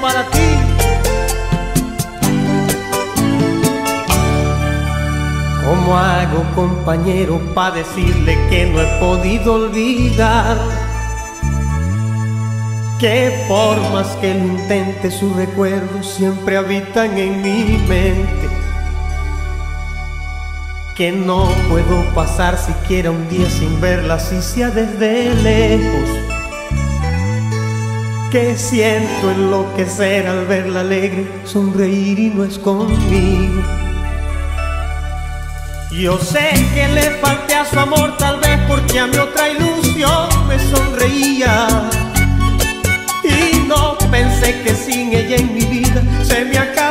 para ti. ¿Cómo hago, compañero, para decirle que no he podido olvidar? Que por más que lo intente, sus recuerdos siempre habitan en mi mente. Que no puedo pasar siquiera un día sin verla, si sea desde lejos que siento enloquecer al verla alegre, sonreír y no es conmigo. Yo sé que le falté a su amor, tal vez porque a mi otra ilusión me sonreía. Y no pensé que sin ella en mi vida se me acabaría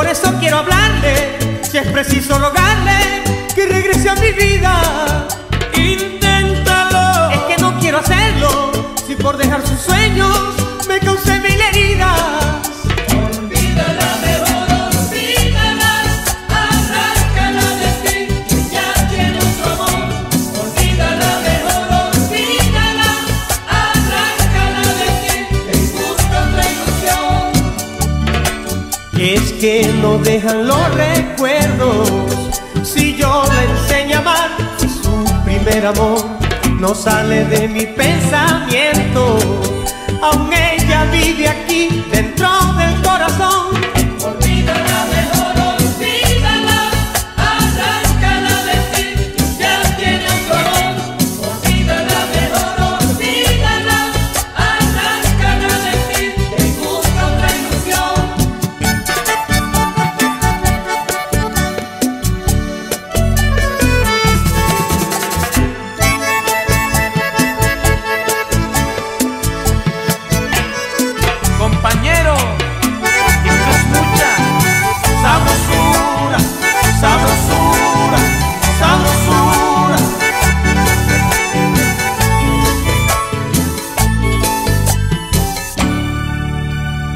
por eso quiero hablarle. Si es preciso rogarle que regrese a mi vida. Inténtalo. Es que no quiero hacerlo, si por dejar sus sueños Es que no dejan los recuerdos. Si yo la enseño a amar, su primer amor no sale de mi pensamiento. Aún ella vive aquí dentro del corazón.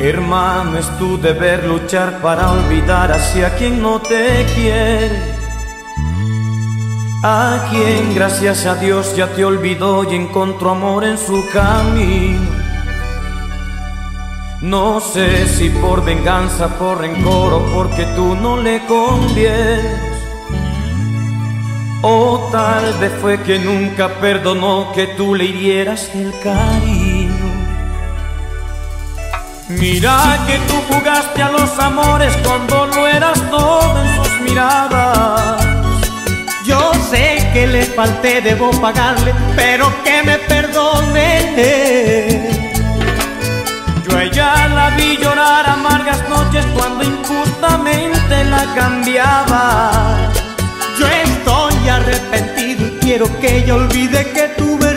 Hermano, es tu deber luchar para olvidar hacia quien no te quiere. A quien gracias a Dios ya te olvidó y encontró amor en su camino. No sé si por venganza, por rencor o porque tú no le convienes. O tal vez fue que nunca perdonó que tú le hirieras el cariño. Mira que tú jugaste a los amores cuando no eras todo en sus miradas. Yo sé que le falté, debo pagarle, pero que me perdone. Yo a ella la vi llorar amargas noches cuando injustamente la cambiaba. Yo estoy arrepentido y quiero que ella olvide que tuve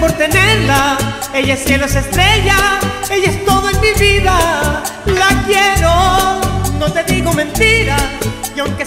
por tenerla. Ella es cielo, es estrella, ella es todo en mi vida. La quiero, no te digo mentiras. Y aunque